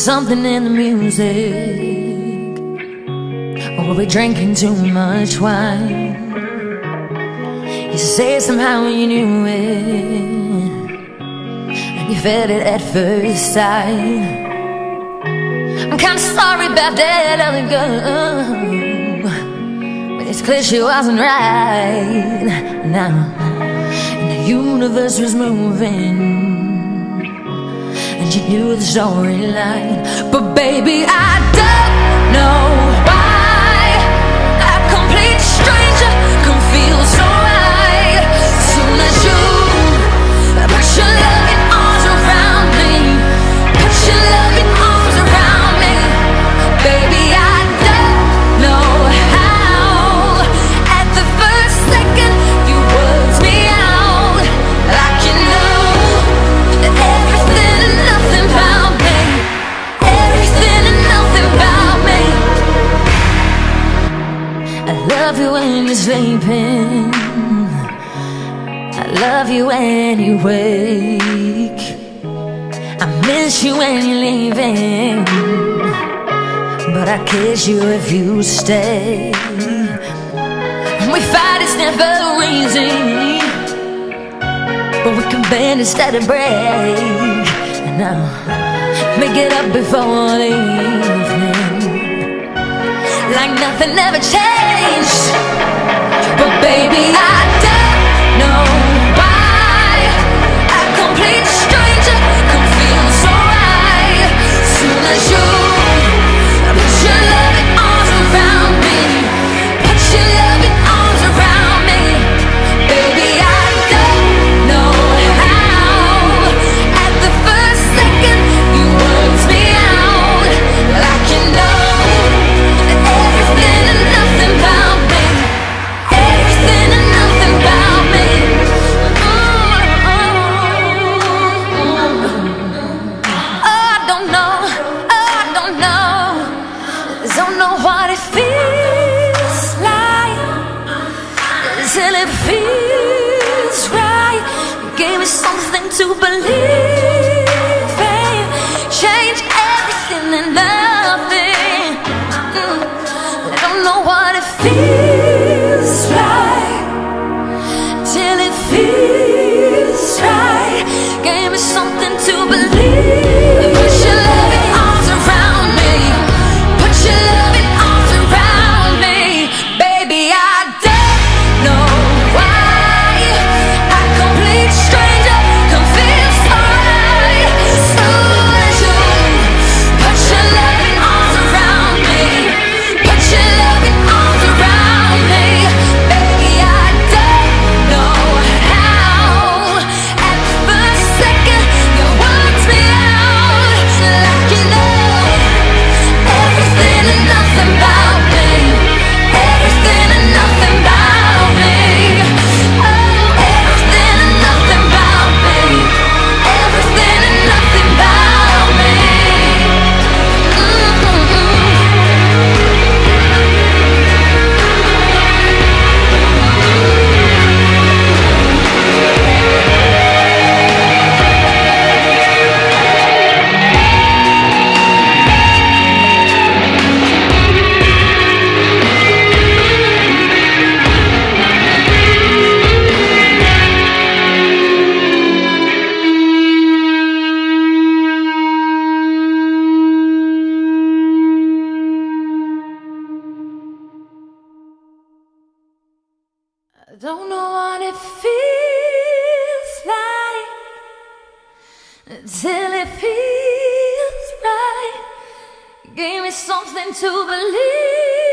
something in the music. Or were we drinking too much wine? You say somehow you knew it, and you felt it at first sight. I'm kinda sorry about that other girl, but it's clear she wasn't right. Now, and the universe was moving and you knew the storyline. But baby, I don't know love you when you're sleeping. I love you when you wake. I miss you when you're leaving. But I kiss you if you stay. We fight, it's never easy. But we can bend instead of break. And now, make it up before the evening. Nothing ever changed. But baby, I don't know what it feels like till it feels right. You gave me something to believe in, change everything and nothing. Till it feels right. Gave me something to believe